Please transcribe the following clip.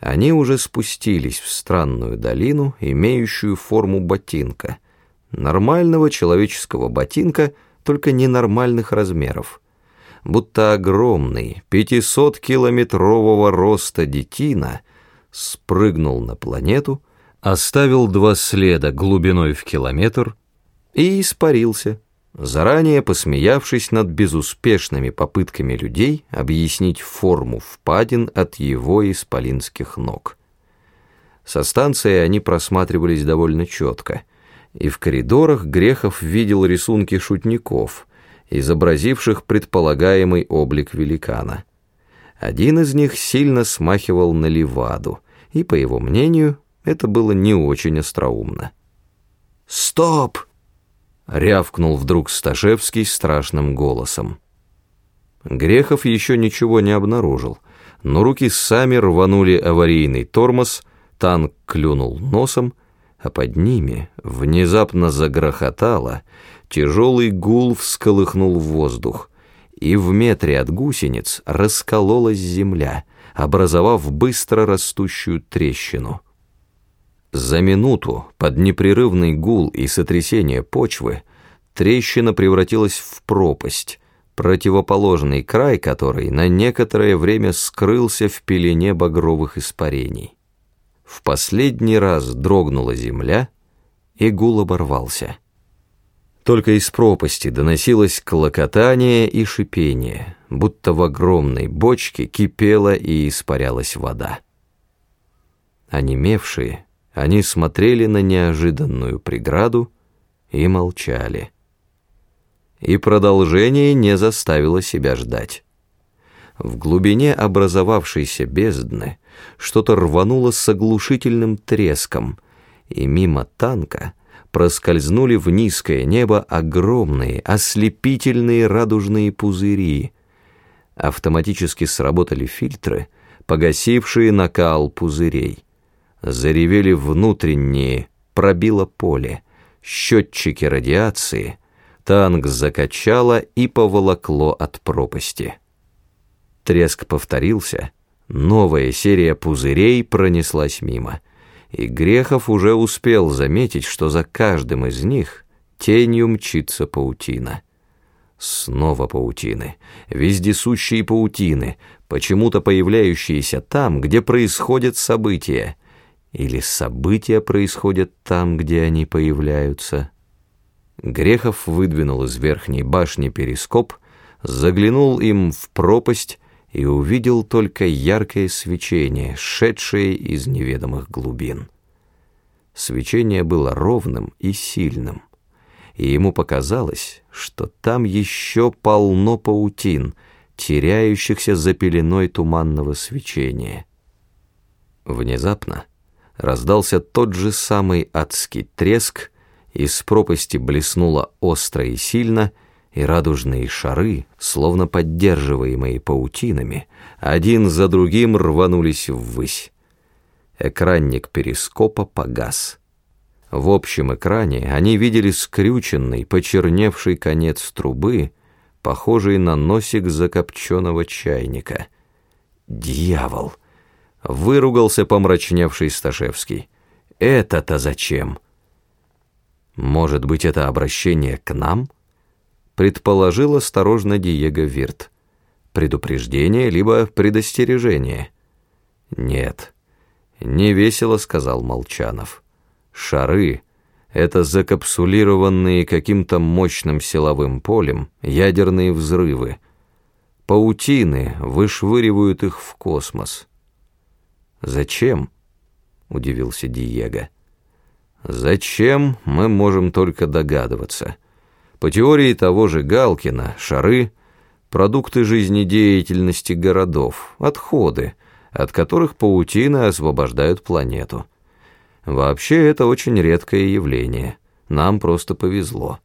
Они уже спустились в странную долину, имеющую форму ботинка. Нормального человеческого ботинка, только ненормальных размеров. Будто огромный, 500-километрового роста детина спрыгнул на планету, оставил два следа глубиной в километр и испарился заранее посмеявшись над безуспешными попытками людей объяснить форму впадин от его исполинских ног. Со станции они просматривались довольно четко, и в коридорах Грехов видел рисунки шутников, изобразивших предполагаемый облик великана. Один из них сильно смахивал на леваду, и, по его мнению, это было не очень остроумно. «Стоп!» Рявкнул вдруг Сташевский страшным голосом. Грехов еще ничего не обнаружил, но руки сами рванули аварийный тормоз, танк клюнул носом, а под ними внезапно загрохотало, тяжелый гул всколыхнул воздух, и в метре от гусениц раскололась земля, образовав быстро растущую трещину. За минуту под непрерывный гул и сотрясение почвы трещина превратилась в пропасть, противоположный край которой на некоторое время скрылся в пелене багровых испарений. В последний раз дрогнула земля, и гул оборвался. Только из пропасти доносилось клокотание и шипение, будто в огромной бочке кипела и испарялась вода. Онемевшие, они смотрели на неожиданную преграду и молчали. И продолжение не заставило себя ждать. В глубине образовавшейся бездны что-то рвануло с оглушительным треском, и мимо танка проскользнули в низкое небо огромные, ослепительные радужные пузыри. Автоматически сработали фильтры, погасившие накал пузырей. Заревели внутренние, пробило поле, счетчики радиации, танк закачало и поволокло от пропасти. Треск повторился, новая серия пузырей пронеслась мимо, и Грехов уже успел заметить, что за каждым из них тенью мчится паутина. Снова паутины, вездесущие паутины, почему-то появляющиеся там, где происходят события — или события происходят там, где они появляются. Грехов выдвинул из верхней башни перископ, заглянул им в пропасть и увидел только яркое свечение, шедшее из неведомых глубин. Свечение было ровным и сильным, и ему показалось, что там еще полно паутин, теряющихся за пеленой туманного свечения. Внезапно раздался тот же самый адский треск, из пропасти блеснуло остро и сильно, и радужные шары, словно поддерживаемые паутинами, один за другим рванулись ввысь. Экранник перископа погас. В общем экране они видели скрюченный, почерневший конец трубы, похожий на носик закопченного чайника. «Дьявол!» Выругался помрачневший Сташевский. «Это-то зачем?» «Может быть, это обращение к нам?» Предположил осторожно Диего Вирт. «Предупреждение, либо предостережение?» «Нет». «Невесело», — сказал Молчанов. «Шары — это закапсулированные каким-то мощным силовым полем ядерные взрывы. Паутины вышвыривают их в космос». «Зачем?» — удивился Диего. «Зачем, мы можем только догадываться. По теории того же Галкина, шары — продукты жизнедеятельности городов, отходы, от которых паутины освобождают планету. Вообще это очень редкое явление, нам просто повезло».